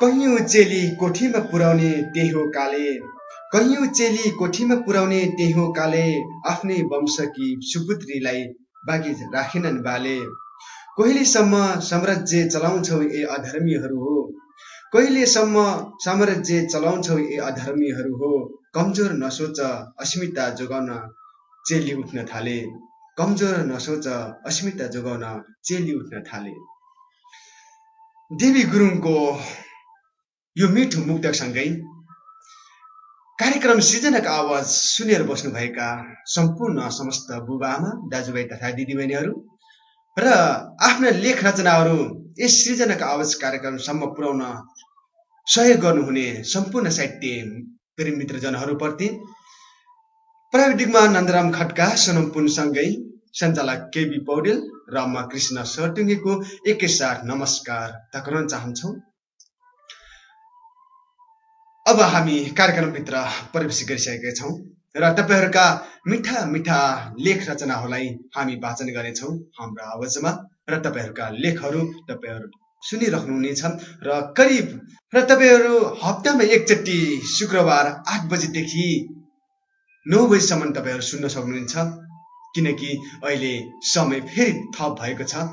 कैयौँ चेली कोठीमा पुर्याउने त्यही काले कैयौँ चेली कोठीमा पुर्याउने त्यही काले आफ्नै वंशकी सुपुत्रीलाई बाँकी राखेनन् बाले। कहिलेसम्म साम्राज्य चलाउँछौ ए अधर्मीहरू हो? कहिलेसम्म साम्राज्य चलाउँछौ ए अधर्मीहरू हो? कमजोर नसोच अस्मिता जोगाउन चेली उठ्न थाले। कमजोर नसोच अस्मिता जोगाउन चेली उठ्न थाले। देवी गुरुङको यो मिठो मुक्तसँगै कार्यक्रम सृजनाको आवाज सुनेर बस्नुभएका सम्पूर्ण समस्त बुबाआमा दाजुभाइ तथा दिदीबहिनीहरू र आफ्ना लेख रचनाहरू यस सृजनाको आवाज कार्यक्रमसम्म पुर्याउन सहयोग गर्नुहुने सम्पूर्ण साहित्य प्रेम मित्रजनहरूप्रति प्राविधिकमा नन्दराम खड्का सोनम पुनसँगै सञ्चालक केबी पौडेल र म कृष्ण सरटुङ्गेको एकैसाथ नमस्कार टक्राउन चाहन्छौँ। अब हामी कार्यक्रमभित्र प्रवेश गरिसकेका छौँ र तपाईँहरूका मिठा मिठा लेख रचनाहरूलाई हामी वाचन गर्नेछौँ हाम्रो आवाजमा र तपाईँहरूका लेखहरू तपाईँहरू सुनिराख्नुहुनेछ र करिब र तपाईँहरू हप्तामा एकचोटि शुक्रबार आठ बजीदेखि नौ बजीसम्म तपाईँहरू सुन्न सक्नुहुन्छ किनकि अहिले समय फेरि थप भएको छ।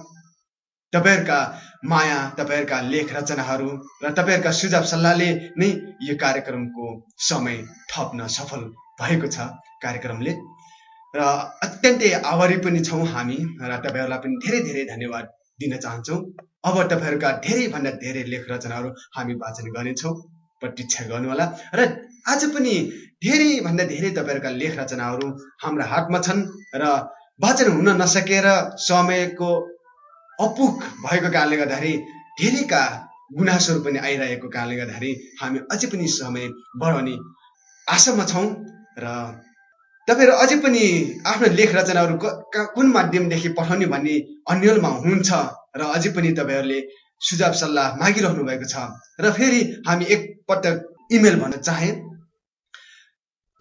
तपाईँहरूका माया तपाईँहरूका लेख रचनाहरू र तपाईँहरूका सुझाव सल्लाहले नै यो कार्यक्रमको समय थप्न सफल भएको छ कार्यक्रमले। र अत्यन्तै आभारी पनि छौँ हामी र तपाईँहरूलाई पनि धेरै धेरै धन्यवाद दिन चाहन्छौँ। अब तपाईँहरूका धेरैभन्दा धेरै लेख रचनाहरू हामी वाचन गर्नेछौँ प्रतीक्षा गर्नुहोला। र आज पनि धेरैभन्दा धेरै तपाईँहरूका लेख रचनाहरू हाम्रा हातमा छन् र वाचन हुन नसकेर समयको अपुग भएको कारणले गर्दाखेरि धेरैका गुनासोहरू पनि आइरहेको कारणले गर्दाखेरि हामी अझै पनि समय बढाउने आशामा छौँ र तपाईँहरू अझै पनि आफ्नो लेख रचनाहरू कुन माध्यमदेखि पठाउने भन्ने अन्यलमा हुनुहुन्छ र अझै पनि तपाईँहरूले सुझाव सल्लाह मागिरहनु भएको छ र फेरि हामी एकपटक इमेल भन्न चाहे।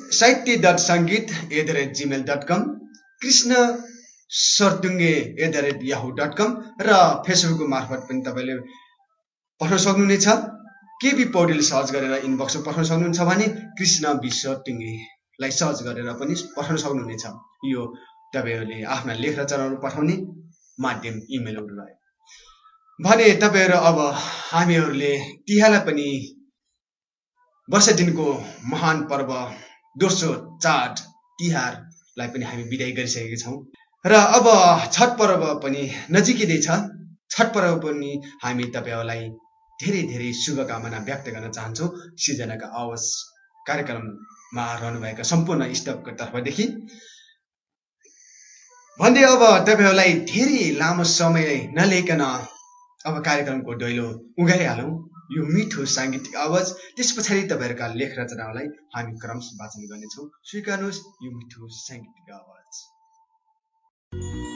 Sahitya dot Sangeet at the rate Gmail dot com Krishna Sartunge at the rate Yahoo dot com र फेसबुकको मार्फत पनि तपाईँले पठाउन सक्नुहुनेछ। केबी पौडेल सर्च गरेर इनबक्समा पठाउन सक्नुहुन्छ भने कृष्ण विश्व टुङ्गेलाई सर्च गरेर पनि पठाउन सक्नुहुनेछ। यो तपाईँहरूले आफ्ना लेख रचनाहरू पठाउने माध्यम इमेलहरू रह्यो भने तपाईँहरू अब हामीहरूले तिहारलाई पनि वर्ष दिनको महान पर्व दोस्रो चाड तिहारलाई पनि हामी विदाय गरिसकेका छौँ। र अब छठ पर्व पनि नजिकै छ छठ पर्व पनि हामी तपाईँहरूलाई धेरै धेरै शुभकामना व्यक्त गर्न चाहन्छौँ। सिर्जनाका आवाज कार्यक्रममा रहनुभएका सम्पूर्ण स्टफको तर्फदेखि। भन्दै अब तपाईँहरूलाई धेरै लामो समय नलिकन अब कार्यक्रमको दैलो उघाइहालौँ यो मिठो साङ्गीतिक आवाज त्यस पछाडि तपाईँहरूका लेख रचनालाई हामी क्रमश वाचन गर्नेछौँ। स्वीकार्नुहोस् यो मिठो साङ्गीतिक आवाज। Thank you.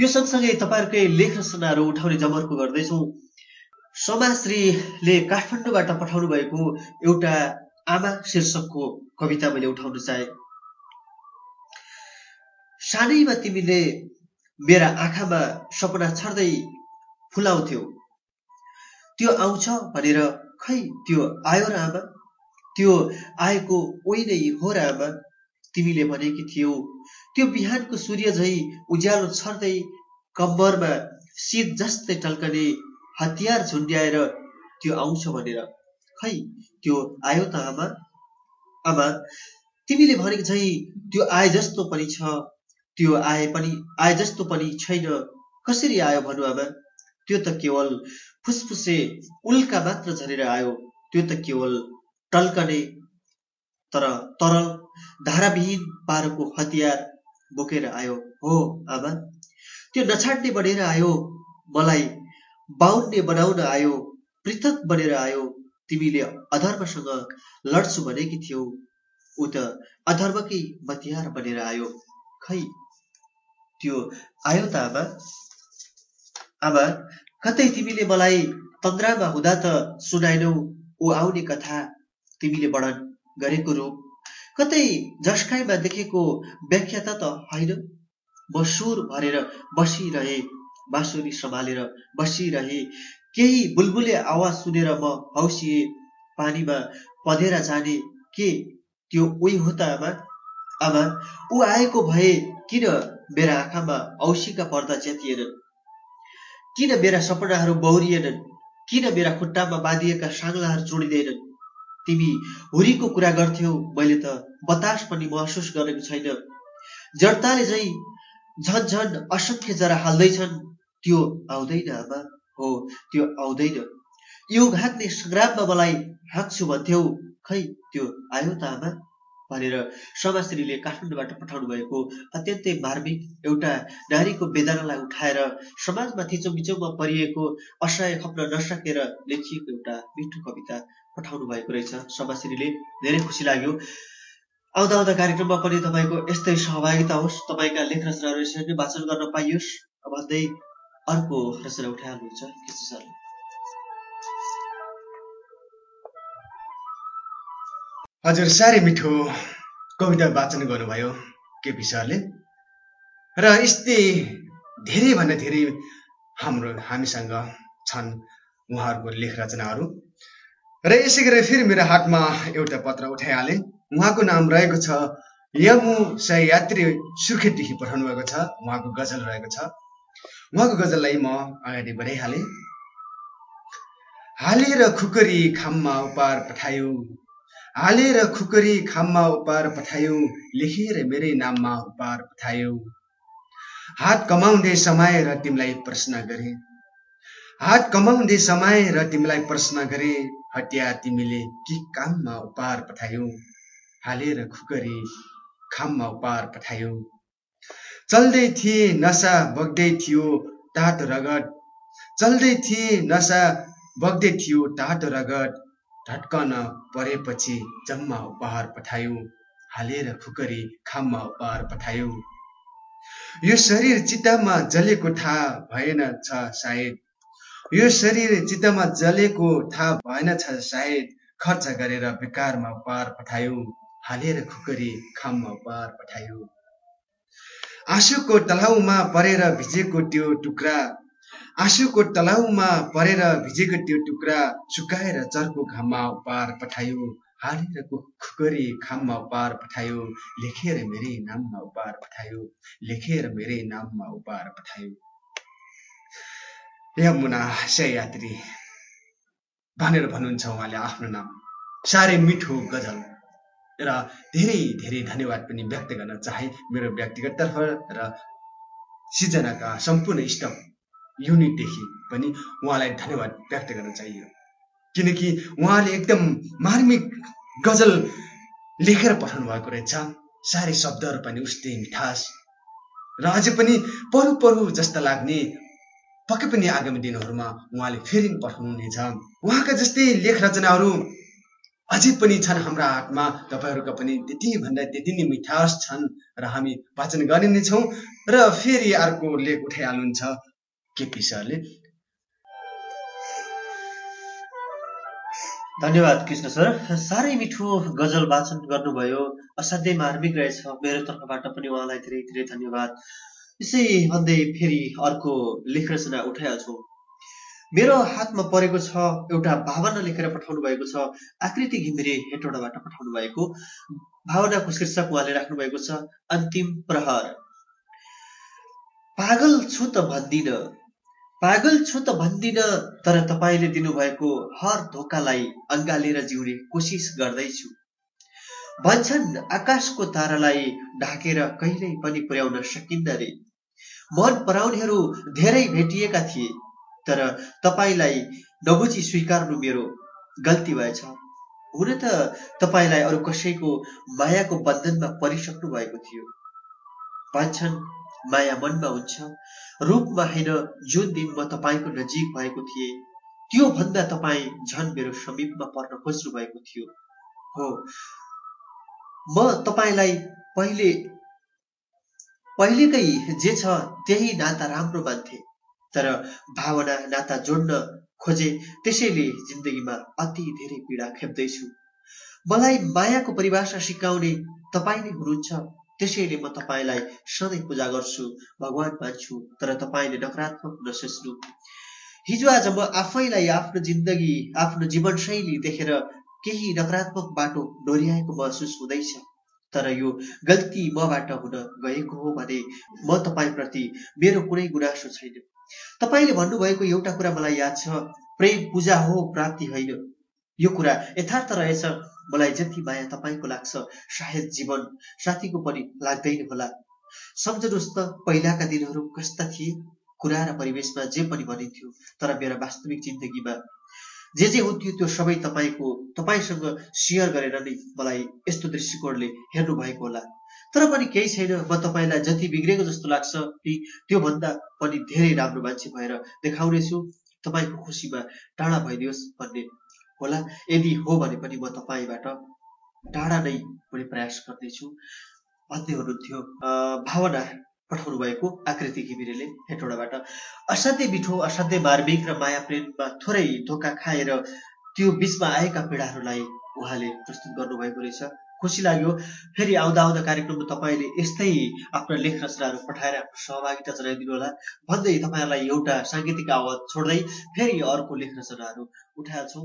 यो सँगसँगै तपाईँहरूकै लेख रचनाहरू उठाउने जमर्को गर्दैछौँ। समाश्रीले काठमाडौँबाट पठाउनु भएको एउटा आमा शीर्षकको कविता मैले उठाउन चाहे। सानैमा तिमीले मेरा आँखामा सपना छर्दै फुलाउँथ्यौ। त्यो आउँछ भनेर खै त्यो आयो र आमा? त्यो आएको ओइ नै हो र आमा? तिमीले भनेकी थियौ। त्यो बिहानको सूर्य झै उज्यालो छर्दै कम्बरमा शीत जस्तै टल्कने हतियार झुन्ड्याएर त्यो आउँछ भनेर। खै त्यो आयो त आमा? आमा तिमीले भनेको झै त्यो आए जस्तो पनि छ। त्यो आए पनि आए जस्तो पनि छैन। कसरी आयो भनु आमा? त्यो त केवल फुसफुसे उल्का मात्र झरेर आयो। त्यो त केवल टल्कने तर तरल धाराविहीन पारोको हतियार बोकेर आयो। हो आमा। त्यो नछाड्ने बनेर आयो। मलाई बाहुन्ने बनाउन आयो। पृथक बनेर आयो। तिमीले अधर्मसँग लड्छु भनेकी थियौ। ऊ त अधर्मकै मतियार बनेर आयो। खै? त्यो आयो त आमा। आमा कतै तिमीले मलाई तन्द्रामा हुँदा त सुनाएनौ। ऊ आउने कथा तिमीले वर्णन गरेको रूप कतै झस्काइमा देखेको व्याख्याता त होइन। म सुर भरेर बसिरहे बाँसुरी सम्हालेर बसिरहे। केही बुलबुले आवाज सुनेर म हौसिए पानीमा पधेर जाने के त्यो उही हो त आमा? आमा ऊ आएको भए किन मेरा आँखामा औसीका पर्दा च्यातिएनन्? किन मेरा सपनाहरू बौरिएनन्? किन मेरा खुट्टामा बाँधिएका साङ्लाहरू जोडिँदैनन्? तिमी हुरीको कुरा गर्थ्यौ मैले त बतास पनि महसुस गरेको छैन। जडताले झै झन झन असङ्ख्य जरा हाल्दैछन् त्यो आउँदैन आमा हो त्यो आउँदैन। यो घातले सङ्ग्राममा मलाई हाँक्छु भन्थ्यौ खै त्यो आयो त आमा भनेर समाश्रीले काठमाडौँबाट पठाउनु भएको अत्यन्तै मार्मिक एउटा नारीको वेदनालाई उठाएर समाजमा थिचोमिचोमा परिएको असहाय खप्न नसकेर लेखिएको एउटा मिठो कविता पठाउनु भएको रहेछ। समाश्रीले धेरै खुसी लाग्यो। आउँदा आउँदा कार्यक्रममा पनि तपाईँको यस्तै सहभागिता होस्। तपाईँका लेख रचनाहरू यसरी वाचन गर्न पाइयोस्। भन्दै अर्को रचना उठाइहाल्नुहुन्छ। कृष्ण सरले हजुर साह्रै मिठो कविता वाचन गर्नुभयो केपी सरले। र यस्तै धेरैभन्दा धेरै हाम्रो हामीसँग छन् उहाँहरूको लेख रचनाहरू। र यसै गरी फेरि मेरो हातमा एउटा पत्र उठाइहालेँ। उहाँको नाम रहेको छ यमु यात्री सुर्खेतदेखि पठाउनु भएको छ उहाँको गजल रहेको छ। उहाँको गजललाई म अगाडि बढाइहालेँ। हालेर खुकरी खाममा उपार पठायो हालेर खुकुरी खाममा उपार पठायो लेखेर मेरै नाममा उपार पठायो। हात कमाउँदै समय र तिमीलाई प्रश्न गरे। हात कमाउँदै समय र तिमीलाई प्रश्न गरे। हटिया तिमीले के काममा उपार पठायो? हालेर खुकरी खाममा उपार पठायो। चल्दै थिए नसा बग्दै थियो तातो रगत। चल्दै थिए नसा बग्दै थियो तातो रगत। ढट्कन परेपछि जम्मा उपहार पठायो। हालेर खुकरी खाममा उपहार पठायो। यो शरीर चित्तमा जलेको थाहा भएन छ सायद। यो शरीर चित्तमा जलेको थाहा भएन छ सायद खर्च गरेर बेकारमा उपहार पठायो हालेर खुकरी खाममा उपहार पठायो। आँसुको तलाउमा परेर भिजेको त्यो टुक्रा आँसुको तलाउमा परेर भिजेको त्यो टुक्रा सुकाएर चर्को घाममा उपार पठायो हालेर खुकरी खाममा उपार पठायो लेखेर मेरै नाममा उपार पठायो लेखेर मेरै नाममा उपार पठायो। यमुना यात्री। भनेर भन्नुहुन्छ उहाँले आफ्नो नाम। साह्रै मिठो गजल। र धेरै धेरै धन्यवाद पनि व्यक्त गर्न चाहे मेरो व्यक्तिगत तर्फ र सिर्जनाका सम्पूर्ण स्टफ युनिटदेखि पनि उहाँलाई धन्यवाद व्यक्त गर्न चाहियो। किनकि उहाँले एकदम मार्मिक गजल लेखेर पठाउनु भएको रहेछ। साह्रै शब्दहरू पनि उस्तै मिठास। र अझै पनि परु परु जस्ता लाग्ने पक्कै पनि आगामी दिनहरूमा उहाँले फेरि पठाउनुहुनेछ। उहाँका जस्तै लेख रचनाहरू अझै पनि छन् हाम्रा हातमा। तपाईँहरूका पनि त्यति भन्दा त्यति नै मिठास छन् र हामी वाचन गर्ने नै छौँ। र फेरि अर्को लेख उठाइहाल्नुहुन्छ केपी सरले। धन्यवाद कृष्ण सर। साह्रै मिठो गजल वाचन गर्नुभयो। असाध्यै मार्मिक रहेछ। मेरो तर्फबाट पनि उहाँलाई धेरै धेरै धन्यवाद। यसै भन्दै फेरि अर्को लेख रचना उठाइहाल्छौँ। मेरो हातमा परेको छ एउटा भावना लेखेर पठाउनु भएको छ। आकृति घिमिरे हेटौडाबाट पठाउनु भएको। भावनाको शीर्षक उहाँले राख्नु भएको छ। अन्तिम प्रहर। पागल छु त भन्दिन। पागल छु त भन्दिन तर तपाईँले दिनुभएको हर धोकालाई अँगालेर जिउने कोसिस गर्दैछु। भन्छन् आकाशको तारालाई ढाकेर कहिल्यै पनि पुर्याउन सकिन्न रे मन पराउनेहरू धेरै भेटिएका थिए तर तपाईँलाई नबुझी स्वीकार्नु मेरो गल्ती भएछ। हुन त तपाईँलाई अरू कसैको मायाको बन्धनमा परिसक्नु भएको थियो। भन्छन् माया मनमा हुन्छ। रूपमा होइन जुन दिन म तपाईँको नजिक भएको थिएँ त्यो भन्दा तपाईँ झन् मेरो समीपमा पर्न खोज्नु भएको थियो। हो म तपाईँलाई पहिले पहिलेकै जे छ त्यही नाता राम्रो मान्थे तर भावना नाता जोड्न खोजे त्यसैले जिन्दगीमा अति धेरै पीडा खेप्दैछु। मलाई मायाको परिभाषा सिकाउने तपाईँ नै हुनुहुन्छ त्यसैले म तपाईँलाई सधैँ पूजा गर्छु भगवान् मान्छु तर तपाईँले नकारात्मक नसोच्नु हिजो आज म आफैलाई आफ्नो जिन्दगी आफ्नो जीवनशैली देखेर केही नकारात्मक बाटो डोर्याएको महसुस हुँदैछ। तर यो गल्ती मबाट हुन गएको हो भने म तपाईँप्रति मेरो कुनै गुनासो छैन। तपाईँले भन्नुभएको एउटा कुरा मलाई याद छ प्रेम पूजा हो प्राप्ति होइन। यो कुरा यथार्थ रहेछ। मलाई जति माया तपाईँको लाग्छ सायद जीवन साथीको पनि लाग्दैन होला। सम्झनुहोस् त पहिलाका दिनहरू कस्ता थिए? कुरा र परिवेशमा जे पनि भनिन्थ्यो तर मेरो वास्तविक जिन्दगीमा जे जे हुन्थ्यो त्यो सबै तपाईँको तपाईँसँग सेयर गरेर नै मलाई यस्तो दृष्टिकोणले हेर्नु भएको होला। तर पनि केही छैन म तपाईँलाई जति बिग्रेको जस्तो लाग्छ कि त्योभन्दा पनि धेरै राम्रो मान्छे भएर देखाउनेछु। तपाईँको खुसीमा टाढा भइदियोस् भन्ने होला। यदि हो भने पनि म तपाईँबाट टाढा नै हुने प्रयास गर्दैछु। भन्दै हुनुहुन्थ्यो। भावना पठाउनु भएको आकृति घिमिरेले हेटौँडाबाट असाध्यै मिठो असाध्यै मार्मिक र माया प्रेममा थोरै धोका खाएर त्यो बिचमा आएका पीडाहरूलाई उहाँले प्रस्तुत गर्नुभएको रहेछ। खुसी लाग्यो। फेरि आउँदा आउँदा कार्यक्रममा तपाईँले यस्तै आफ्ना लेख रचनाहरू पठाएर आफ्नो सहभागिता जनाइदिनु होला। भन्दै तपाईँहरूलाई एउटा साङ्गीतिक आवाज छोड्दै फेरि अर्को लेख रचनाहरू उठाएको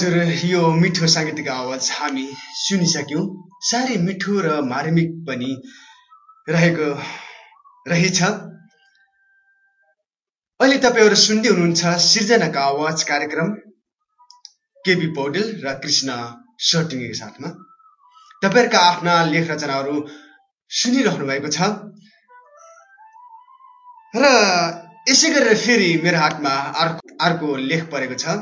हजुर यो मिठो साङ्गीतिक आवाज हामी सुनिसक्यौँ। साह्रै मिठो र मार्मिक पनि रहेको रहेछ। अहिले तपाईँहरू सुन्दै हुनुहुन्छ सिर्जनाको आवाज कार्यक्रम केबी पौडेल र कृष्ण सर्टिङको साथमा। तपाईँहरूका आफ्ना लेख रचनाहरू सुनिरहनु भएको छ। र यसै गरेर फेरि मेरो हातमा अर्को अर्को लेख परेको छ।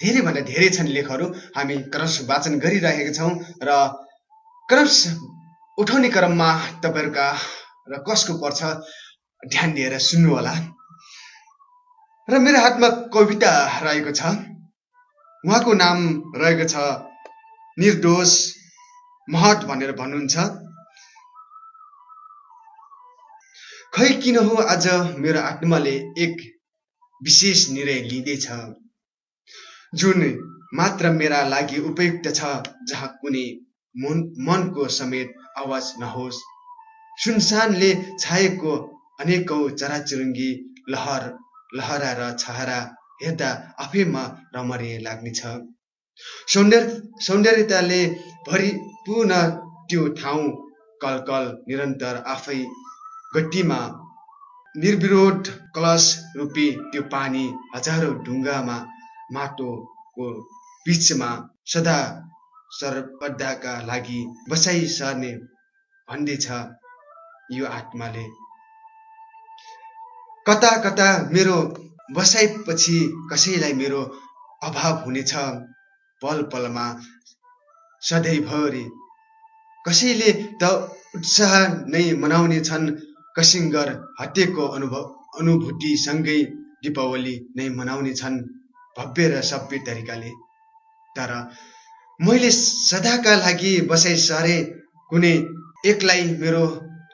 धेरैभन्दा धेरै छन् लेखहरू हामी क्रस वाचन गरिरहेका छौँ र क्रस उठाउने क्रममा तपाईँहरूका र कसको पर्छ ध्यान दिएर सुन्नुहोला। र मेरो हातमा कविता रहेको छ। उहाँको नाम रहेको छ निर्दोष महत भनेर भन्नुहुन्छ। खै किन हो आज मेरो आत्माले एक विशेष निर्णय लिँदैछ? जुन मात्र मेरा लागि उपयुक्त छ जहाँ कुनै मनको समेत आवाज नहोस्। सुनसानले छाएको अनेकौँ चराचुरुङ्गी लहर लहरा र छहरा हेर्दा आफैमा रमणीय लाग्नेछ। सौन्दर्य सौन्दर्यताले भरिपूर्ण त्यो ठाउँ कलकल निरन्तर आफै गट्टीमा निर्विरोध कलश रूपी त्यो पानी हजारौँ ढुङ्गामा माटोको बिचमा सदा सर्वदाका लागि बसाइ सर्ने भन्दैछ यो आत्माले। कता कता मेरो बसाइपछि कसैलाई मेरो अभाव हुनेछ पल पलमा सधैँभरि। कसैले त उत्साह नै मनाउने छन् कसिङ्गर हटेको अनुभव अनुभूतिसँगै दीपावली नै मनाउने छन्। भव्य र सभ्य तरिकाले। तर मैले सदाका लागि बसाइ सरे कुनै एकलाई मेरो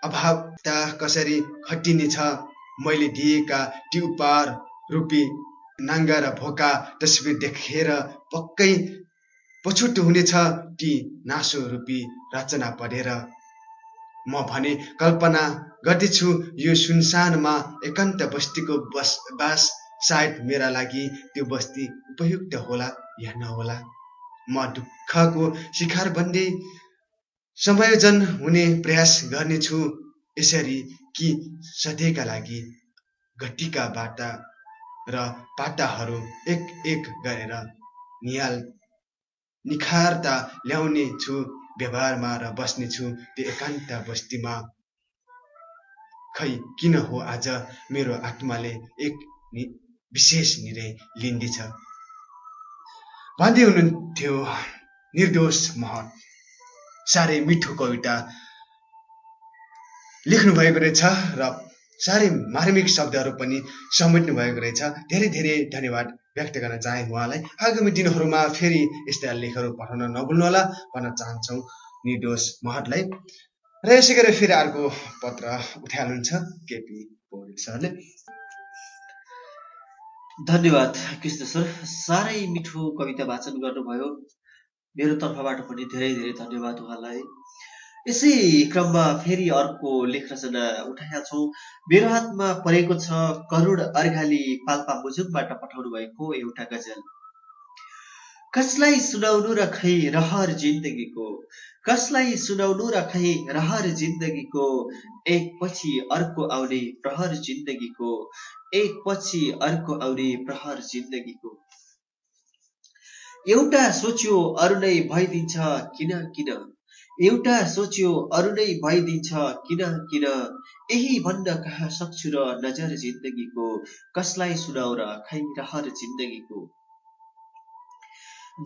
अभावता कसरी खटिनेछ? मैले दिएका ती उपहार रूपी नाङ्गा र भोका तस्बिर देखेर पक्कै पछुट हुनेछ ती नासो रूपी रचना पढेर। म भने कल्पना गर्दैछु यो सुनसानमा एकान्त बस्तीको बस बास सायद मेरा लागि त्यो बस्ती उपयुक्त होला या नहोला। म दुःखको शिकार बन्दै समायोजन हुने प्रयास गर्नेछु यसरी कि सधैँका लागि घटीका बाटा र पाटाहरू एक एक गरेर निहाल निखारता ल्याउने छु व्यवहारमा र बस्नेछु त्यो एकान्त बस्तीमा। खै किन हो आज मेरो आत्माले एक विशेष निर्णय लिँदैछ। भन्दै हुनुहुन्थ्यो निर्दोष महत साह्रै मिठो कविता लेख्नु भएको रहेछ र साह्रै मार्मिक शब्दहरू पनि समेट्नु भएको रहेछ। धेरै धेरै धन्यवाद व्यक्त गर्न चाहे उहाँलाई। आगामी दिनहरूमा फेरि यस्ता लेखहरू पठाउन नभुल्नुहोला भन्न चाहन्छौँ निर्दोष महतलाई र यसै गरी फेरि अर्को पत्र उठाइहाल्नुहुन्छ केपी पौडेल सरले। धन्यवाद कृष्ण सर। साह्रै मिठो कविता वाचन गर्नुभयो। मेरो तर्फबाट पनि धेरै धेरै धन्यवाद उहाँलाई। यसै क्रममा फेरि अर्को लेख रचना उठाएका मेरो हातमा परेको छ करुण अर्घाली पाल्पा मुजुङबाट पठाउनु भएको एउटा गजल। कसलाई सुनाउनु र खै रहर जिन्दगीको? कसलाई सुनाउनु र खै रहर जिन्दगीको? एक पछि अर्को आउने प्रहर जिन्दगीको। एक पछि अर्को आउने प्रहर जिन्दगीको। एउटा सोच्यो अरू नै भइदिन्छ किन किन? एउटा सोच्यो अरू नै भइदिन्छ किन किन? यही भन्न कहाँ सक्छु र नजर जिन्दगीको? कसलाई सुनाउ र खै रहर जिन्दगीको?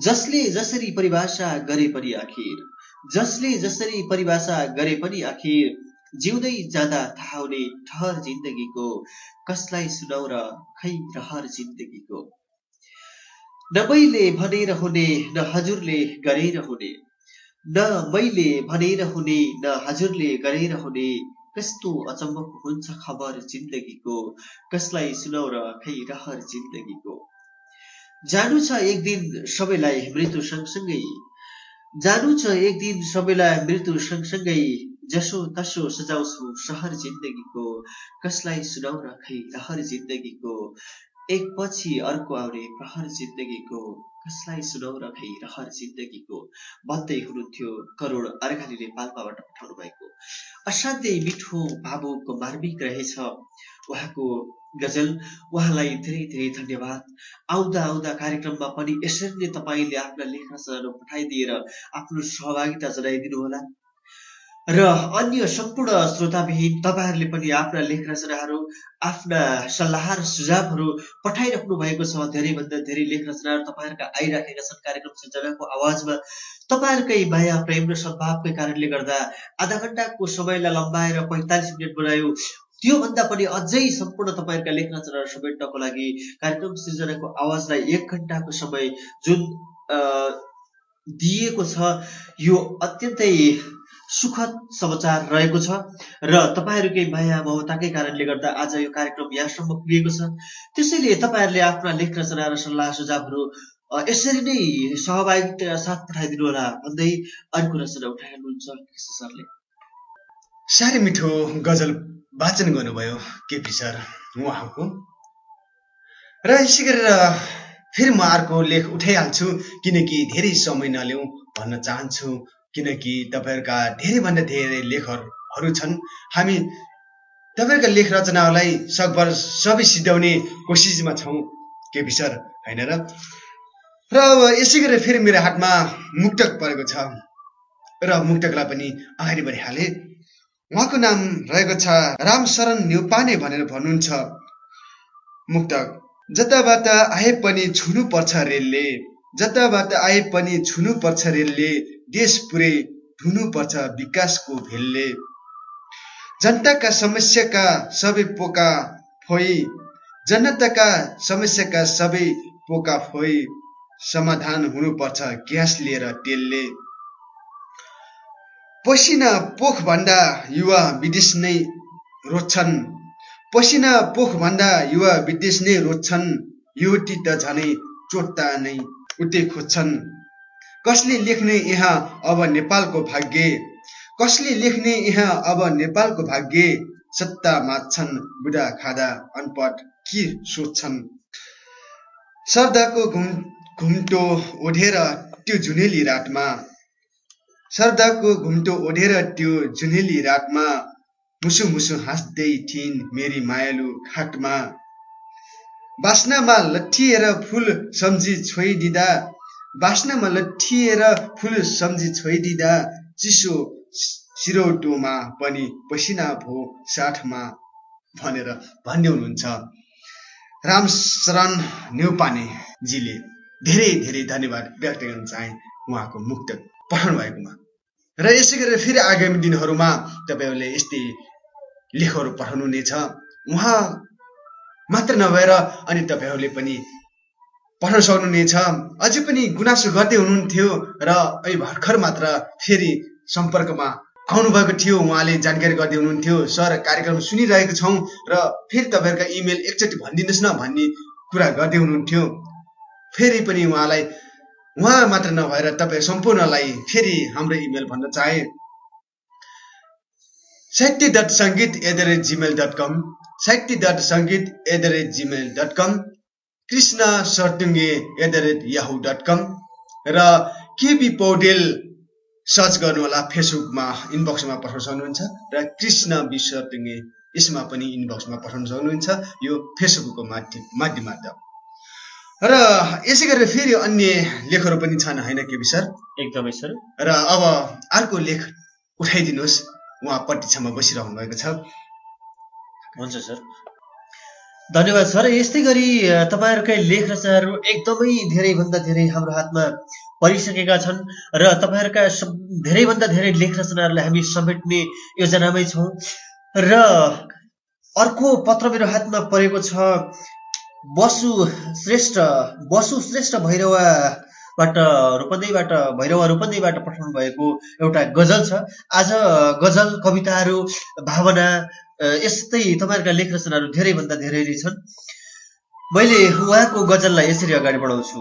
जसले जसरी परिभाषा गरे पनि आखिर जसले जसरी परिभाषा गरे पनि आखिर जिउँदै जाँदा थाहा हुने ठहर जिन्दगीको कसलाई सुनाउ र खै रहर जिन्दगीको। न मैले भनेर हुने न हजुरले गरेर हुने। न मैले भनेर हुने न हजुरले गरेर हुने कस्तो अचम्मको हुन्छ खबर जिन्दगीको कसलाई सुनाउ र खै रहर जिन्दगीको। जानु छ एक दिन सबैलाई मृत्यु सँगसँगै जानु छ एक दिन सबैलाई मृत्यु सँगसँगै जसो तसो सजाउँछु सहर जिन्दगीको कसलाई सुनाउ र खै रहर जिन्दगीको। एकपछि अर्को आउने प्रहर जिन्दगीको कसलाई सुनौ र खै रहर जिन्दगीको। भन्दै हुनुहुन्थ्यो करोड अर्घालीले पाल्पाबाट पठाउनु भएको असाध्यै मिठो भावुकको मार्मिक रहेछ उहाँको गजल उहाँलाई धेरै धेरै धन्यवाद। आउँदा आउँदा कार्यक्रममा पनि यसरी नै तपाईँले आफ्ना लेख रचनाहरू पठाइदिएर आफ्नो सहभागिता जनाइदिनु होला र अन्य सम्पूर्ण श्रोताविहीन तपाईँहरूले पनि आफ्ना लेख रचनाहरू आफ्ना सल्लाह र सुझावहरू पठाइराख्नु भएको छ। धेरैभन्दा धेरै लेख रचनाहरू तपाईँहरूका आइराखेका छन् कार्यक्रम सृजनाको आवाजमा। तपाईँहरूकै माया प्रेम र सद्भावकै कारणले गर्दा आधा घन्टाको समयलाई लम्बाएर पैँतालिस मिनट बनायो त्योभन्दा पनि अझै सम्पूर्ण तपाईँहरूका लेख रचनाहरू समेट्नको लागि कार्यक्रम सृजनाको आवाजलाई एक घन्टाको समय जुन दिएको छ यो अत्यन्तै सुखद समाचार रहेको छ। र तपाईँहरूकै माया ममताकै कारणले गर्दा आज यो कार्यक्रम यहाँसम्म पुगेको छ। त्यसैले तपाईँहरूले आफ्ना लेख रचना र सल्लाह सुझावहरू यसरी नै सहभागिता साथ पठाइदिनु होला भन्दै अर्को रचना उठाइहाल्नुहुन्छ सरले। साह्रै मिठो गजल वाचन गर्नुभयो केपी सर उहाँको र यसै गरेर फेरि म अर्को लेख उठाइहाल्छु किनकि धेरै समय नल्याउँ भन्न चाहन्छु किनकि तपाईँहरूका धेरैभन्दा धेरै लेखहरू छन्। हामी तपाईँहरूका लेख रचनाहरूलाई सकभर सबै सिद्ध्याउने कोसिसमा छौँ के विषय होइन र? र अब यसै गरेर फेरि मेरो हातमा मुक्तक परेको छ। र मुक्तकलाई पनि अगाडि बढिहाले उहाँको नाम रहेको छ। रामशरण न्युपाने भनेर भन्नुहुन्छ। मुक्तक जताबाट आए पनि छुनु पर्छ रेलले। जताबाट आए पनि छुनु पर्छ रेलले देश पुरै पर्छ विकासको भेलले। जनताका समस्याका सबै पोका फोइ जनताका समस्याका सबै पोका फोइ समाधान हुनुपर्छ ग्यास लिएर तेलले। पसिना पोख भन्दा युवा विदेश नै रोज्छन्। पसिना पोख भन्दा युवा विदेश नै रोज्छन्। युवती त झनै चोट्टा नै उतै खोज्छन्। कसले लेख्ने यहाँ अब नेपालको भाग्य? कसले लेख्ने यहाँ अब नेपालको भाग्य? सत्ता माच्छन् बुढा खाँदा अनपढ के सोध्छन्? सरदाको घुम घुम्टो ओढेर त्यो जुनेली रातमा सरदाको घुम्टो ओढेर त्यो जुनेली रातमा मुसु मुसु हाँस्दै थिइन् मेरी मायालु खाटमा। बास्नामा लट्ठिएर फुल सम्झी छोइदिँदा बास्नामा लट्ठिएर फुल सम्झी छोइदिँदा चिसो सिरौटोमा पनि पसिना भो साठमा भनेर भन्ने हुनुहुन्छ रामशरण नेउपानेजीले धेरै धेरै धन्यवाद व्यक्त गर्न चाहे उहाँको मुक्त पठाउनु भएकोमा र यसै गरेर फेरि आगामी दिनहरूमा तपाईँहरूले यस्तै लेखहरू पठाउनु हुनेछ उहाँ मात्र नभएर अनि तपाईँहरूले पनि पठाउन सक्नुहुनेछ। अझै पनि गुनासो गर्दै हुनुहुन्थ्यो र अहिले भर्खर मात्र फेरि सम्पर्कमा आउनुभएको थियो। उहाँले जानकारी गर्दै हुनुहुन्थ्यो। सर कार्यक्रम सुनिरहेको छौँ र फेरि तपाईँहरूका इमेल एकचोटि भनिदिनुहोस् न भन्ने कुरा गर्दै हुनुहुन्थ्यो। फेरि पनि उहाँलाई उहाँ मात्र नभएर तपाईँ सम्पूर्णलाई फेरि हाम्रो इमेल भन्न चाहे। Sahitya dot Sangeet at the rate Gmail dot com Sahitya dot Sangeet at the rate Gmail dot com Krishna Sartunge at the rate Yahoo dot com र केबी पौडेल सर्च गर्नुहोला फेसबुकमा इनबक्समा पठाउन सक्नुहुन्छ र कृष्ण विश्वटुङ्गे यसमा पनि इनबक्समा पठाउन सक्नुहुन्छ यो फेसबुकको माध्यम माध्यमबाट। र यसै गरेर फेरि अन्य लेखहरू पनि छन् होइन केबी सर एकदमै सर। र अब अर्को लेख उठाइदिनुहोस्। उहाँ पट्टिछामा बसिरहनु भएको छ। हुन्छ सर। धन्यवाद सर। यस्तै गरी तपाईँहरूकै लेख रचनाहरू एकदमै धेरैभन्दा धेरै हाम्रो हातमा परिसकेका छन् र तपाईँहरूका धेरैभन्दा धेरै लेख रचनाहरूलाई हामी समेट्ने योजनामै छौँ। र अर्को पत्र मेरो हातमा परेको छ। बसु श्रेष्ठ बसु श्रेष्ठ भैरवाबाट रूपन्देहीबाट भैरवा रूपन्देहीबाट पठाउनु भएको एउटा गजल छ। आज गजल कविताहरू भावना यस्तै तपाईँहरूका लेख रचनाहरू धेरैभन्दा धेरै नै छन्। मैले उहाँको गजललाई यसरी अगाडि बढाउँछु।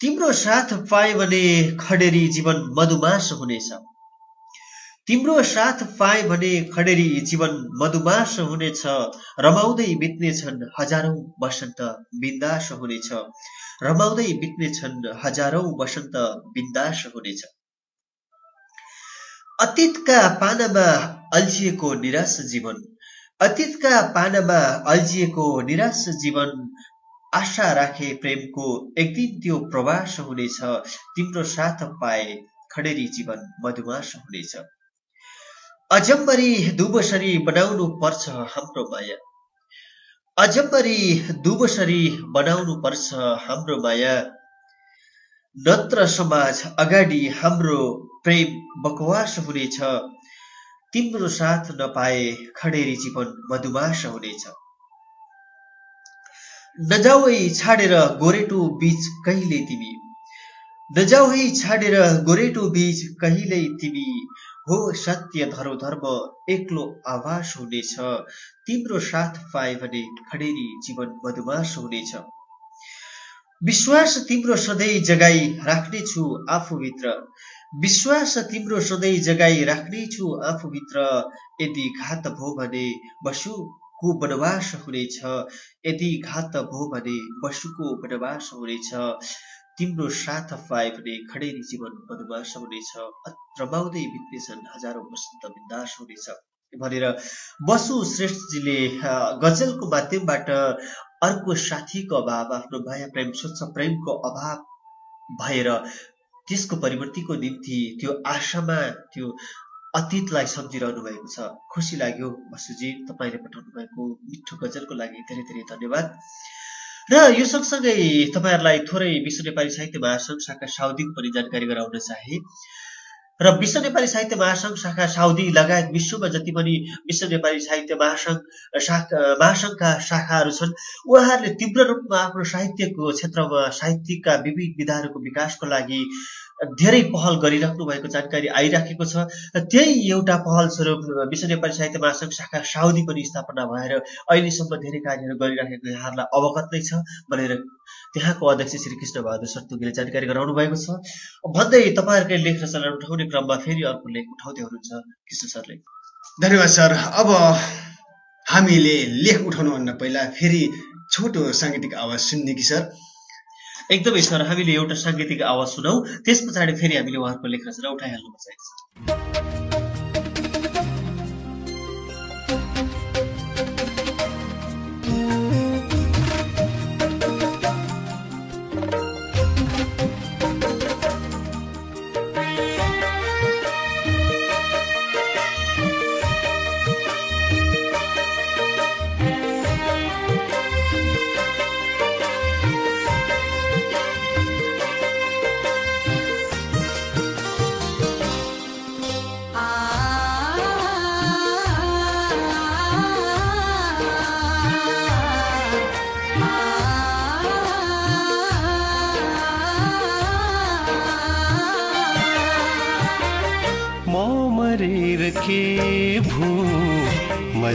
तिम्रो साथ पाए भने खडेरी जीवन मधुमास हुनेछ। तिम्रो साथ पाए भने खडेरी जीवन मधुमास हुनेछ। रमाउँदै बित्नेछन् हजारौं वसन्त बिन्दास हुनेछ। रमाउँदै बित्नेछन् हजारौं वसन्त बिन्दास हुनेछ। अतीतका पानामा अल्झिएको निराश जीवन। अतीतका पानामा अल्झिएको निराश जीवन। आशा राखे प्रेमको एक दिन त्यो प्रवास हुनेछ। तिम्रो साथ पाए खडेरी जीवन मधुमास हुनेछ। अजम्बरी दुबसरी बनाउनु पर्छ हाम्रो माया। अजम्बरी दुबसरी बनाउनु पर्छ हाम्रो माया। नत्र समाज अगाडि हाम्रो प्रेम बकवास हुनेछ। तिम्रो साथ नपाए खडेरी जीवन मधुमास हुनेछ। नजाउ छाडेर गोरेटो बीच कहिले तिमी? नजाउ छाडेर गोरेटो बीच कहिल्यै तिमी? हो सत्य धरो धर्म एक्लो आवास हुनेछ। तिम्रो साथ पाए भने खडेरी जीवन मधुमास हुनेछ। विश्वास तिम्रो सधैँ जगाई राख्नेछु आफूभित्र। विश्वास तिम्रो सधैँ जगाई राख्नेछु आफूभित्र। यदि घात भो भने बसुको वनवास हुनेछ। यदि घात भो भने बसुको वनवास हुनेछ। तिम्रो साथ पाए भने खडेरी जीवन मधुमास हुनेछ रमाउँदै बित्नेछन् हजारौँ वसन्त बिन्दास हुनेछ भनेर बसु श्रेष्ठजीले गजलको माध्यमबाट अर्को साथीको अभाव आफ्नो माया प्रेम स्वच्छ प्रेमको अभाव भएर त्यसको परिवर्तिको निम्ति त्यो आशामा त्यो अतीतलाई सम्झिरहनु भएको छ। खुसी लाग्यो बसुजी तपाईँले पठाउनु भएको मिठो गजलको लागि धेरै धेरै धन्यवाद। र यो सँगसँगै तपाईँहरूलाई थोरै विश्व नेपाली साहित्य महासङ्घ शाखा साउदीको पनि जानकारी गराउन चाहे। र विश्व नेपाली साहित्य महासङ्घ शाखा साउदी लगायत विश्वमा जति पनि विश्व नेपाली साहित्य महासङ्घ शाखा महासङ्घका शाखाहरू छन् उहाँहरूले तीव्र रूपमा आफ्नो साहित्यको क्षेत्रमा साहित्यिकका विविध विधाहरूको विकासको लागि धेरै पहल गरिराख्नु भएको जानकारी आइराखेको छ। त्यही एउटा पहल स्वरूप विश्व नेपाली साहित्य महासङ्घ शाखा साउदी पनि स्थापना भएर अहिलेसम्म धेरै कार्यहरू गरिराखेको यहाँहरूलाई अवगत नै छ भनेर त्यहाँको अध्यक्ष श्री कृष्ण बहादुर सर्तुकीले जानकारी गराउनु भएको छ। भन्दै तपाईँहरूकै लेख रचना उठाउने क्रममा फेरि अर्को लेख उठाउँदै हुनुहुन्छ कृष्ण सरले। धन्यवाद सर। अब हामीले लेख उठाउनुभन्दा पहिला फेरि छोटो साङ्गीतिक आवाज सुन्ने कि सर? एकदमै सर हामीले एउटा साङ्गीतिक आवाज सुनौ। त्यस पछाडि फेरि हामीले उहाँको लेख रचना उठाइहाल्नु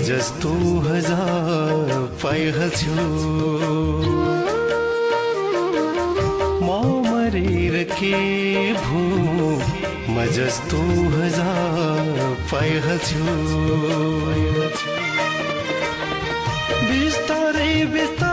जस्तो हजार पाइहाल्छु म मरेर के भू? म जस्तो हजार पाइहाल्छु बिस्तारै बिस्तारै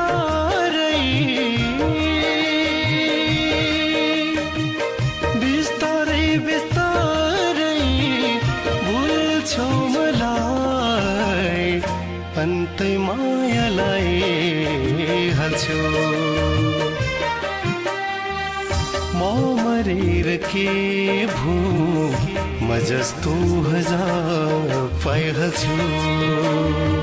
भू म जस्तो हजार पाइहाल्छु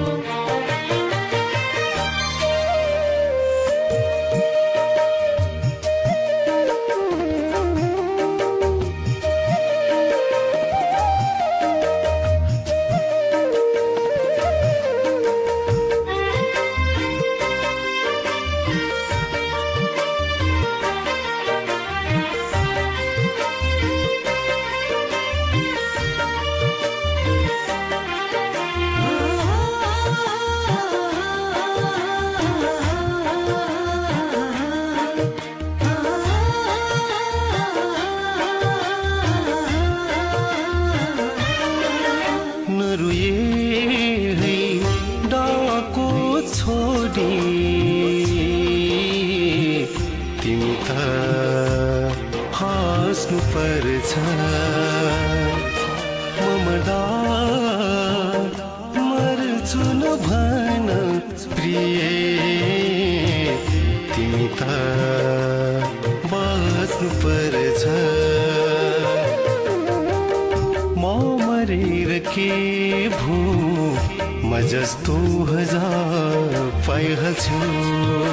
जस्तो हजार पाइहाल्छु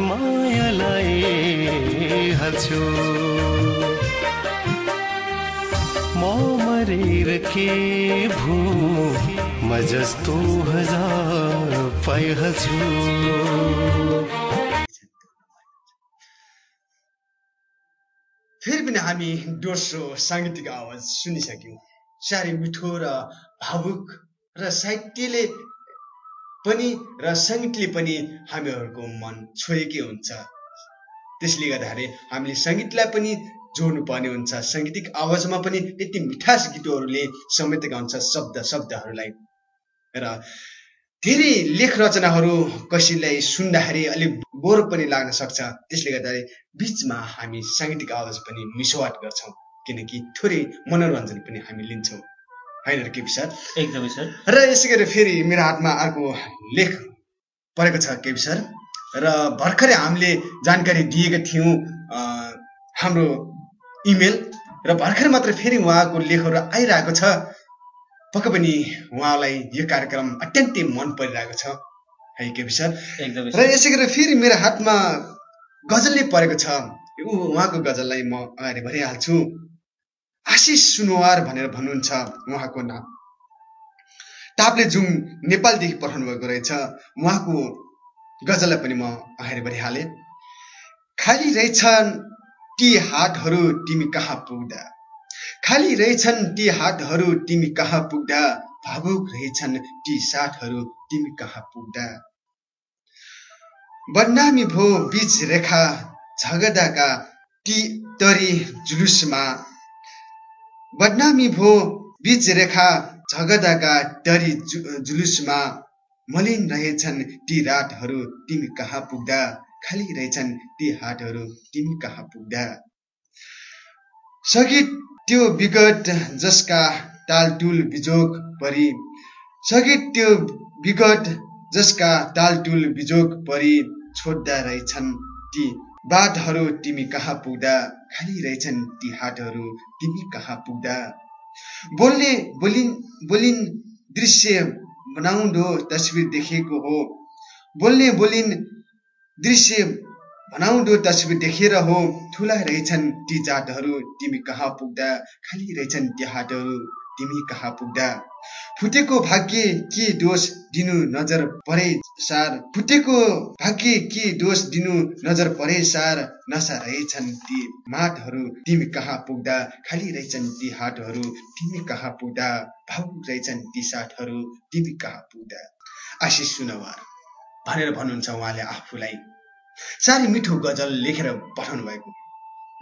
मायालाई हाल्छु। म मरेर के भू म जस्तो हजार पाइहाल्छु फेरि पनि हामी दोस्रो साङ्गीतिक आवाज सुनिसक्यौँ। साह्रै मिठो र भावुक र साहित्यले पनि र सङ्गीतले पनि हामीहरूको मन छोएकै हुन्छ। त्यसले गर्दाखेरि हामीले सङ्गीतलाई पनि जोड्नु पर्ने हुन्छ। साङ्गीतिक आवाजमा पनि त्यति मिठास गीतहरूले समेटेका हुन्छ शब्द शब्दहरूलाई। र धेरै लेख रचनाहरू कसैलाई सुन्दाखेरि अलिक बोर पनि लाग्न सक्छ। त्यसले गर्दाखेरि बिचमा हामी साङ्गीतिक आवाज पनि मिसवाट गर्छौँ। किनकि थोरै मनोरञ्जन पनि हामी लिन्छौँ। होइन र के सर एकदमै सर र यसै गरी फेरि मेरो हातमा अर्को लेख परेको छ केपी सर र भर्खरै हामीले जानकारी दिएका थियौँ हाम्रो इमेल र भर्खर मात्र फेरि उहाँको लेखहरू आइरहेको छ। पक्कै पनि उहाँलाई यो कार्यक्रम अत्यन्तै मन परिरहेको छ। है केपी सर एकदमै र यसै गरी फेरि मेरो हातमा गजल नै परेको छ। ऊ उहाँको गजललाई म अगाडि बढिहाल्छु आशिष सुनवार भनेर भन्नुहुन्छ उहाँको नाम। ताप्लेजुङ नेपालदेखि पठाउनु भएको रहेछ। उहाँको गजललाई पनि म बढिहालेँ। खाली रहेछन् ती हातहरू तिमी कहाँ पुग्दा? खाली रहेछन् ती हातहरू तिमी कहाँ पुग्दा? भावुक रहेछन् ती साथहरू तिमी कहाँ पुग्दा? बदनामी भो बीच रेखा झगदाका ती तरी जुलुसमा बदनामी भो बीच रेखा झगदाका जु- जुलुसमा मलिन रहेछन् ती रातहरू तिमी कहाँ पुग्दा? खाली रहेछन् ती हाटहरू तिमी कहाँ पुग्दा? सगीत त्यो विगत जसका तालटुल बिजोग परी। सगीत त्यो विगत जसका तालटुल बिजोग परी छोड्दा रहेछन् ती बाटहरू तिमी कहाँ पुग्दा? खाली रहेछन् ती हाटहरू तिमी कहाँ पुग्दा? बोल्ने बोलिन बोलिन दृश्य बनाउँदो तस्विर देखेको हो। बोल्ने बोलिन दृश्य बनाउँदो तस्विर देखेर हो। ठुला रहेछन् ती जातहरू तिमी कहाँ पुग्दा? खाली रहेछन् ती हाटहरू। तिमी कहाँ पुग्दा? फुटेको भाग्य के दोष दिनु नजर परे सार? फुटेको भाग्य के दोष दिनु नजर परे सार? नसा रहेछन् ती माटहरू तिमी कहाँ पुग्दा? खाली रहेछन् ती हाटहरू तिमी कहाँ पुग्दा? भावुक रहेछन् ती साटहरू तिमी कहाँ पुग्दा? आशिष सुनवार भनेर भन्नुहुन्छ उहाँले आफूलाई। साह्रै मिठो गजल लेखेर पठाउनु भएको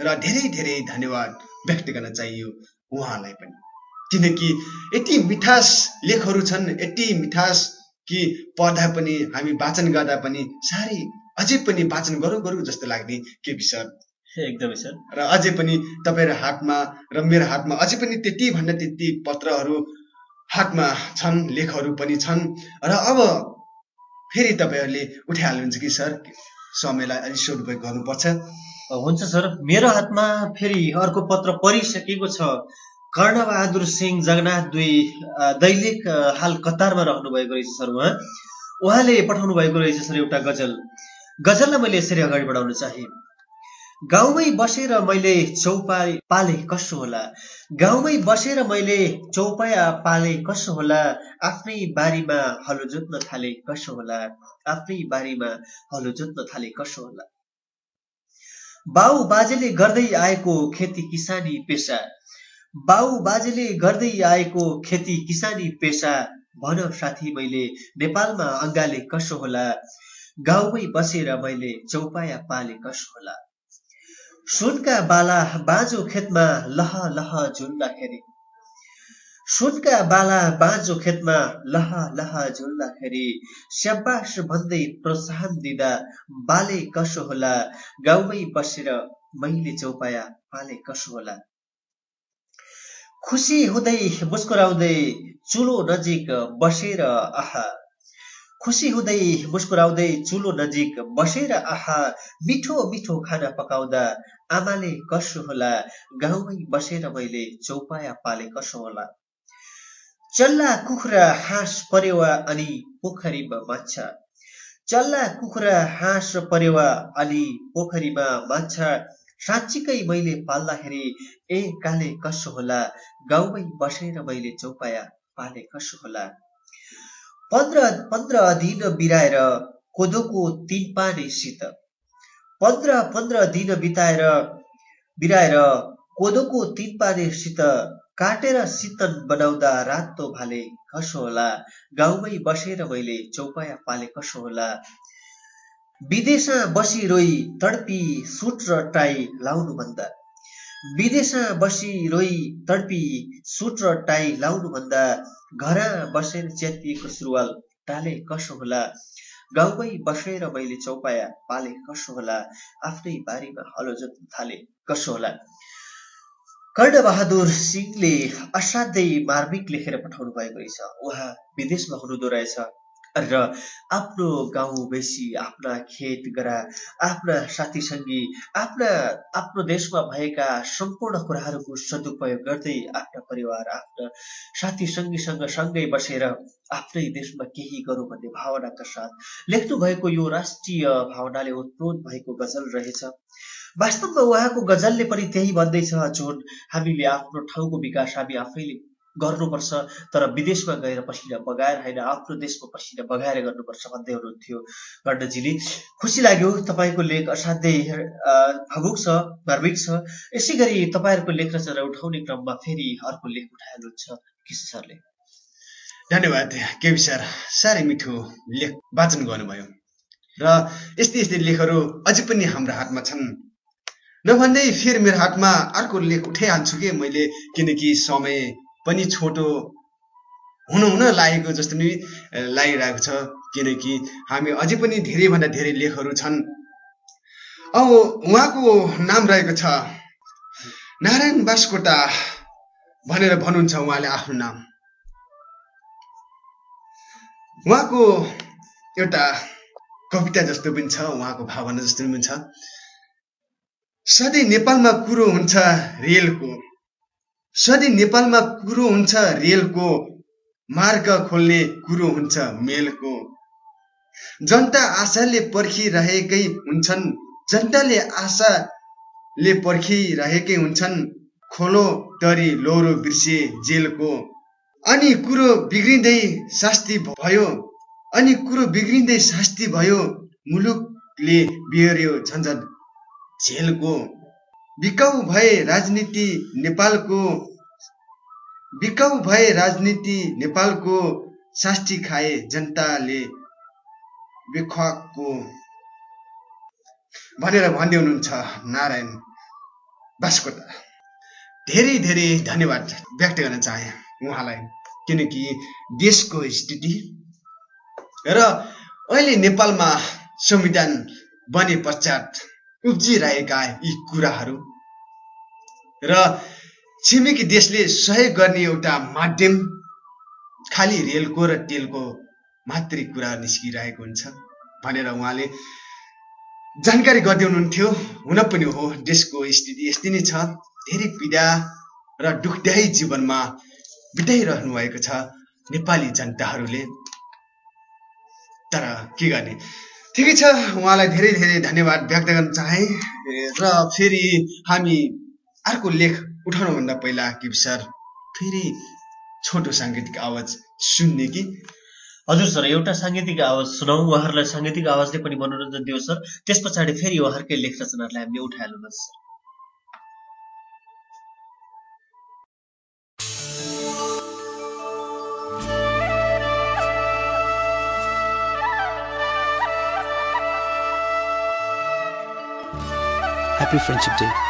र धेरै धेरै धन्यवाद व्यक्त गर्न चाहियो उहाँलाई पनि। किनकि यति मिठास लेखहरू छन् यति मिठास कि पढ्दा पनि हामी वाचन गर्दा पनि साह्रै अझै पनि वाचन गरौँ गरौँ जस्तो लाग्ने के विषय एकदमै सर। र अझै पनि तपाईँहरू हातमा र मेरो हातमा अझै पनि त्यति भन्दा त्यति पत्रहरू हातमा छन् लेखहरू पनि छन्। र अब फेरि तपाईँहरूले उठाइहाल्नुहुन्छ कि सर? समयलाई अलिक सदुपयोग गर्नुपर्छ। हुन्छ सर। मेरो हातमा फेरि अर्को पत्र परिसकेको छ। कर्णबहादुर सिंह जगन्नाथ दुई दैलेख हाल कतारमा रहनु भएको रहेछ सर उहाँ। उहाँले पठाउनु भएको रहेछ सर एउटा गजल। गजललाई मैले यसरी अगाडि बढाउन चाहे। गाउँमै बसेर मैले चौपाई पाले कसो होला? गाउँमै बसेर मैले चौपाया पाले कसो होला? आफ्नै बारीमा हलो जोत्न थाले कसो होला? आफ्नै बारीमा हलो जोत्न थाले कसो होला? बाउ बाजेले गर्दै आएको खेती किसानी पेसा। बाउ बाजेले गर्दै आएको खेती किसानी पेसा भन साथी मैले नेपालमा अङ्गाले कसो होला? गाउँमै बसेर मैले चौपाया पाले कसो होला? सुनका बाला बाँझो खेतमा लह लह झुल्दाखेरि सुनका बाला बाँझो खेतमा लह लह झुल्दाखेरि स्याबास भन्दै प्रोत्साहन दिँदा बाले कसो होला? गाउँमै बसेर मैले चौपाया पाले कसो होला? खुसी हुँदै मुस्कुराउँदै चुलो नजिक बसेर आहा। खुसी हुँदै मुस्कुराउँदै चुलो नजिक बसेर आहा। मिठो मिठो खाना पकाउँदा आमाले कसो होला? गाउँमै बसेर मैले चौपाया पाले कसो होला? चल्ला कुखुरा हाँस परेवा अनि पोखरीमा माछा। चल्ला कुखुरा हाँस परेवा अनि पोखरीमा माछा। साँच्चीकै मैले पाल्दाखेरि ए काले कसो होला? गाउँमै बसेर मैले चौपाया पाले कसो होला? पन्ध्र पन्ध्र दिन बिराएर कोदोको तिन पानीसित पन्ध्र पन्ध्र दिन बिताएर बिराएर कोदोको तिन पानीसित काटेर शीतल बनाउँदा रातो भाले कसो होला? गाउँमै बसेर मैले चौपाया पाले कसो होला? विदेशमा बसी रोई तडपी सुट र टाई लाउनु भन्दा विदेशमा बसी रोई तडपी सुट र टाई लाउनु भन्दा घर बसेर च्यातिएको सुरुवाल टाले कसो होला? गाउँमै बसेर मैले चौपाया पाले कसो होला? आफ्नै बारीमा हलो जोत्न थाले कसो होला? कर्णबहादुर सिंहले असाध्यै मार्मिक लेखेर पठाउनु भएको रहेछ। उहाँ विदेशमा हुनुहुँदो रहेछ। र आफ्नो गाउँ बेसी आफ्ना खेत गरा आफ्ना साथी सङ्गी आफ्ना आफ्नो देशमा भएका सम्पूर्ण कुराहरूको सदुपयोग गर्दै आफ्ना परिवार आफ्ना साथी सङ्गीसँग सँगै बसेर आफ्नै देशमा केही गरौँ भन्ने भावनाका साथ लेख्नु भएको यो राष्ट्रिय भावनाले उत्प्रोत भएको गजल रहेछ। वास्तवमा उहाँको गजलले पनि त्यही भन्दैछ जुन हामीले आफ्नो ठाउँको विकास हामी आफैले गर्नुपर्छ तर विदेशमा गएर पसिना बगाएर होइन आफ्नो देशमा पसिना बगाएर गर्नुपर्छ भन्दै हुनुहुन्थ्यो कर्णजीले खुसी लाग्यो तपाईँको लेख असाध्यै भावुक छ मार्मिक छ। यसै गरी तपाईँहरूको लेख रचना उठाउने क्रममा फेरि अर्को लेख उठाइहाल्नुहुन्छ किस सरले? धन्यवाद केवी सर। साह्रै मिठो लेख वाचन गर्नुभयो। र यस्तै यस्तै लेखहरू अझै पनि हाम्रो हातमा छन्। नभन्दै फेरि मेरो हातमा अर्को लेख उठाइहाल्छु कि मैले किनकि समय पनि छोटो हुन हुन लागेको जस्तो नि लागिरहेको छ। किनकि हामी अझै पनि धेरैभन्दा धेरै लेखहरू छन्। अब उहाँको नाम रहेको छ नारायण बासकोटा भनेर भन्नुहुन्छ उहाँले आफ्नो नाम। उहाँको एउटा कविता जस्तो पनि छ उहाँको भावना जस्तो पनि छ। सधैँ नेपालमा कुरो हुन्छ रेलको। सधैँ नेपालमा कुरो हुन्छ रेलको मार्ग खोल्ने कुरो हुन्छ मेलको। जनता आशाले पर्खिरहेकै हुन्छन्। जनताले आशाले पर्खिरहेकै हुन्छन्। खोलो तरी लोरो बिर्से जेलको। अनि कुरो बिग्रिँदै शास्ति भयो। अनि कुरो बिग्रिँदै शास्ति भयो मुलुकले बिहोर्यो झन्झट झेलको बिकाउ भए राजनीति नेपालको। बिकाउ भए राजनीति नेपालको शास्ति खाए जनताले बेख्वाको भनेर भन्दै हुनुहुन्छ नारायण बास्कोटा। धेरै धेरै धन्यवाद व्यक्त गर्न चाहे उहाँलाई किनकि देशको स्थिति र अहिले नेपालमा संविधान बने पश्चात उब्जिरहेका यी कुराहरू र छिमेकी देशले सहयोग गर्ने एउटा माध्यम खालि रेलको र तेलको मात्रै कुरा निस्किरहेको हुन्छ भनेर उहाँले जानकारी गर्दै हुनुहुन्थ्यो। हुन पनि हो देशको स्थिति यस्तै नै छ। धेरै पीडा र दुःखदायी जीवनमा बिताइरहनु भएको छ नेपाली जनताहरूले। तर के गर्ने? ठिकै छ उहाँलाई धेरै धेरै धन्यवाद व्यक्त गर्न चाहे। र फेरि हामी अर्को लेख उठाउनुभन्दा पहिला के सर फेरि छोटो साङ्गीतिक आवाज सुन्ने कि? हजुर सर एउटा साङ्गीतिक आवाज सुनाऊ उहाँहरूलाई साङ्गीतिक आवाजले पनि मनोरञ्जन दियो सर। त्यस पछाडि फेरि उहाँहरूकै लेख रचनाहरूलाई हामीले उठाइहाल्नु सर। Happy Friendship Day.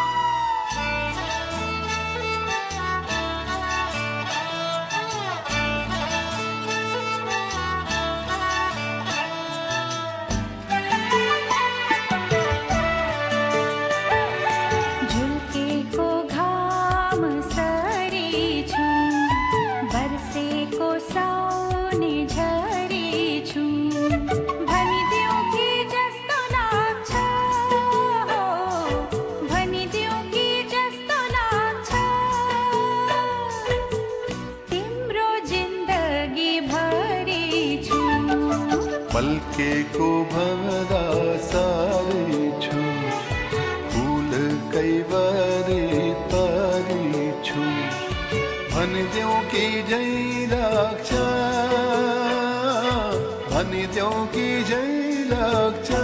पल्केको भवरा सारी छु। फुल कैवरी तारी छु। भनिदेऊ कि जै लाग्छ? भनिदेऊ कि जै लाग्छ?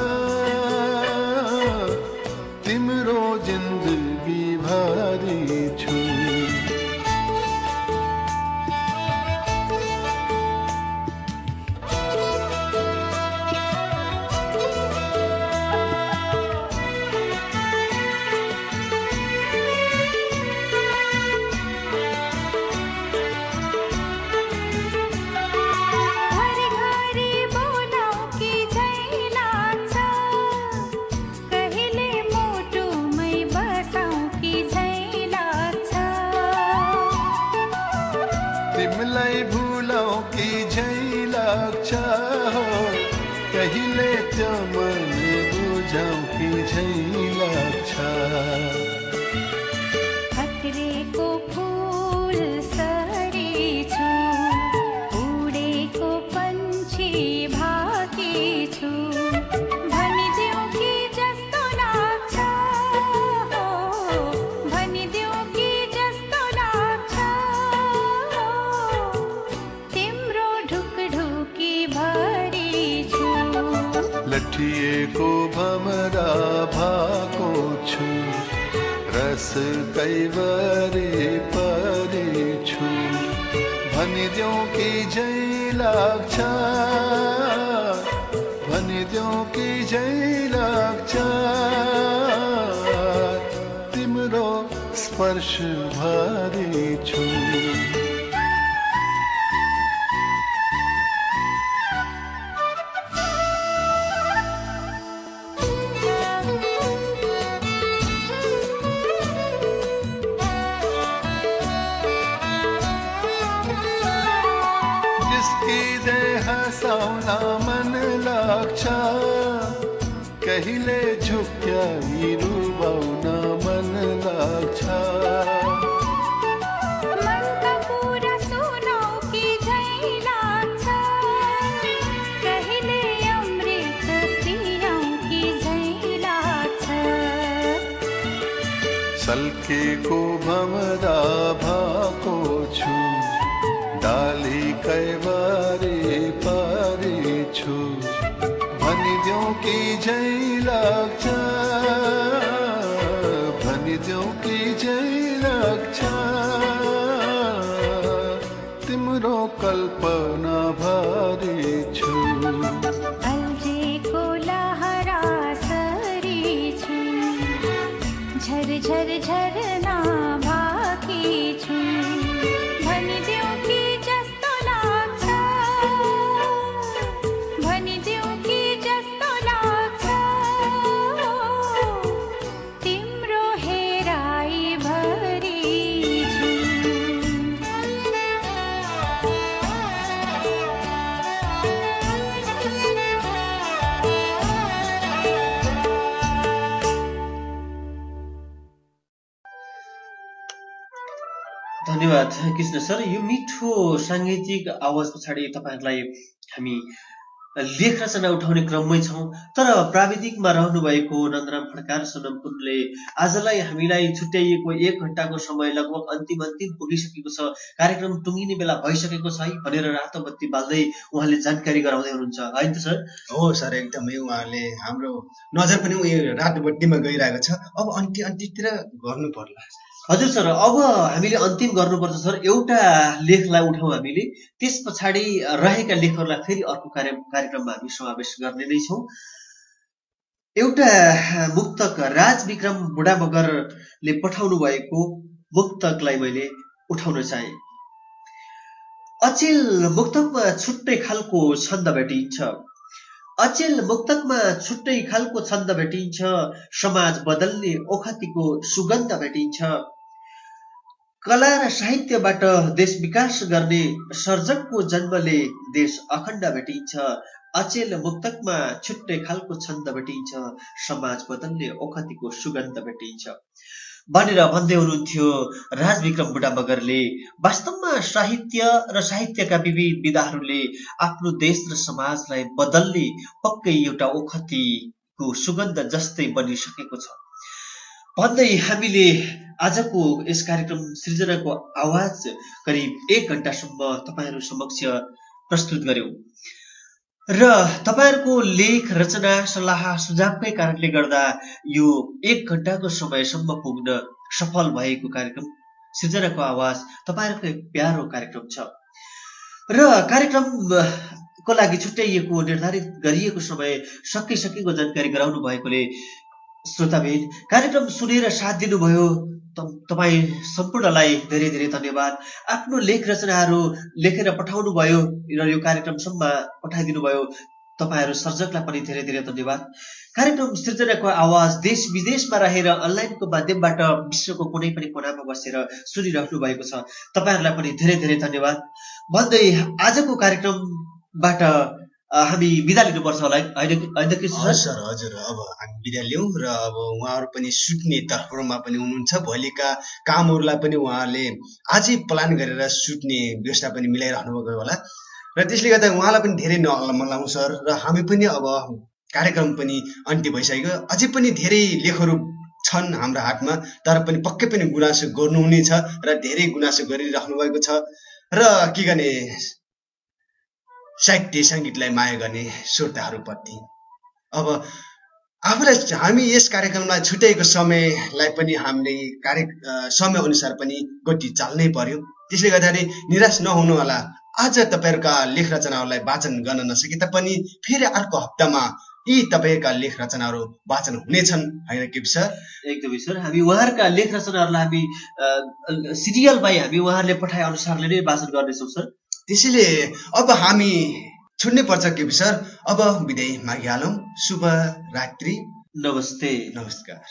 कैवरी परी छु भनिदेऊ कि झै लाग्छ। भनिदेऊ कि झै कहिले झुक्याइ रुबाउन मन लाग्छ। सल्केको भमरा भएको छु। डाली कैवारी भनिदेऊ कि कृष्ण सर यो मिठो साङ्गीतिक आवाज पछाडि तपाईँहरूलाई हामी लेख रचना उठाउने क्रममै छौँ। तर प्राविधिकमा रहनुभएको नन्दराम खड्का सोनम आजलाई हामीलाई छुट्याइएको एक घन्टाको समय लगभग अन्तिम अन्तिम पुगिसकेको छ। कार्यक्रम टुङ्गिने बेला भइसकेको छ है भनेर रातो बत्ती बाल्दै उहाँले जानकारी गराउँदै हुनुहुन्छ। होइन त सर? हो सर एकदमै उहाँले हाम्रो नजर पनि उयो रातो बत्तीमा गइरहेको छ। अब अन्त्य अन्त्यतिर गर्नु पर्ला हजुर सर अब हामीले अन्तिम गर्नुपर्छ सर एउटा लेखलाई उठाउँ हामीले। त्यस पछाडि रहेका लेखहरूलाई फेरि अर्को कार्य कार्यक्रममा हामी समावेश गर्ने नै छौँ। एउटा मुक्तक राज विक्रम बुढा मगरले पठाउनु भएको मुक्तकलाई मैले उठाउन चाहेँ। अचेल मुक्तकमा छुट्टै खालको छन्द भेटिन्छ। अचेल मुक्तकमा छुट्टै खालको छन्द भेटिन्छ। समाज बदल्ने ओखतीको सुगन्ध भेटिन्छ। कला र साहित्यबाट देश विकास गर्ने सर्जकको जन्मले देश अखण्ड भेटिन्छ। अचेल मुक्तकमा छुट्टै खालको छन्द भेटिन्छ। समाज बदल्ने ओखतीको सुगन्ध भेटिन्छ। भनेर भन्दै हुनुहुन्थ्यो राजविक्रम बुढा मगरले वास्तवमा साहित्य र साहित्यका विविध विधाहरूले आफ्नो देश र समाजलाई बदल्ने पक्कै एउटा ओखतीको सुगन्ध जस्तै बनिसकेको छ। भन्दै हामीले आजको यस कार्यक्रम सृजनाको आवाज करिब एक घन्टासम्म तपाईँहरू समक्ष प्रस्तुत गर्यौँ। र तपाईँहरूको लेख रचना सल्लाह सुझावकै कारणले गर्दा यो एक घन्टाको समयसम्म पुग्न सफल भएको कार्यक्रम सृजनाको आवाज तपाईँहरूको एक प्यारो कार्यक्रम छ। र कार्यक्रमको लागि छुट्याइएको निर्धारित गरिएको समय सकिसकेको जानकारी गराउनु भएकोले श्रोताबिन कार्यक्रम सुनेर साथ दिनुभयो तपाईँ सम्पूर्णलाई धेरै धेरै धन्यवाद। आफ्नो लेख रचनाहरू लेखेर पठाउनु भयो र यो कार्यक्रमसम्म पठाइदिनु भयो तपाईँहरू सर्जकलाई पनि धेरै धेरै धन्यवाद। कार्यक्रम सृजनाको आवाज देश विदेशमा रहेर अनलाइनको माध्यमबाट विश्वको कुनै पनि कोनामा बसेर सुनिराख्नु भएको छ तपाईँहरूलाई पनि धेरै धेरै धन्यवाद। भन्दै आजको कार्यक्रमबाट हामी बिदा लिनुपर्छ होला होइन कृष्ण सर हजुर अब हामी बिदा लिउँ र अब उहाँहरू पनि सुत्ने तर्फमा पनि हुनुहुन्छ। भोलिका कामहरूलाई पनि उहाँहरूले आजै प्लान गरेर सुत्ने व्यवस्था पनि मिलाइराख्नु भएको होला। र त्यसले गर्दा उहाँलाई पनि धेरै नलाउँ सर। र हामी पनि अब कार्यक्रम पनि अन्त्य भइसक्यो। अझै पनि धेरै लेखहरू छन् हाम्रो हातमा तर पनि पक्कै पनि गुनासो गर्नुहुनेछ र धेरै गुनासो गरिराख्नु भएको छ। र के गर्ने? साहित्य सङ्गीतलाई माया गर्ने श्रोताहरूप्रति। अब आफूलाई हामी यस कार्यक्रममा छुट्याएको समयलाई पनि हामीले कार्य समयअनुसार पनि गति चाल्नै पर्यो। त्यसले गर्दाखेरि निराश नहुनु होला आज तपाईँहरूका लेख रचनाहरूलाई वाचन गर्न नसके तापनि फेरि अर्को हप्तामा यी तपाईँहरूका लेख रचनाहरू वाचन हुनेछन्। होइन के सर एकदमै सर। हामी उहाँहरूका लेख रचनाहरूलाई हामी सिरियल बाई हामी उहाँहरूले पठाए अनुसारले नै वाचन गर्नेछौँ सर। त्यसैले अब हामी छुट्नै पर्छ के सर? अब बिदाई मागिहालौँ शुभ रात्रि। नमस्ते। नमस्कार।